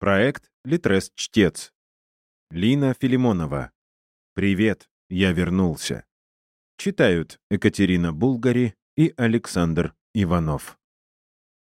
Проект «Литрес-чтец». Лина Филимонова. «Привет, я вернулся». Читают Екатерина Булгари и Александр Иванов.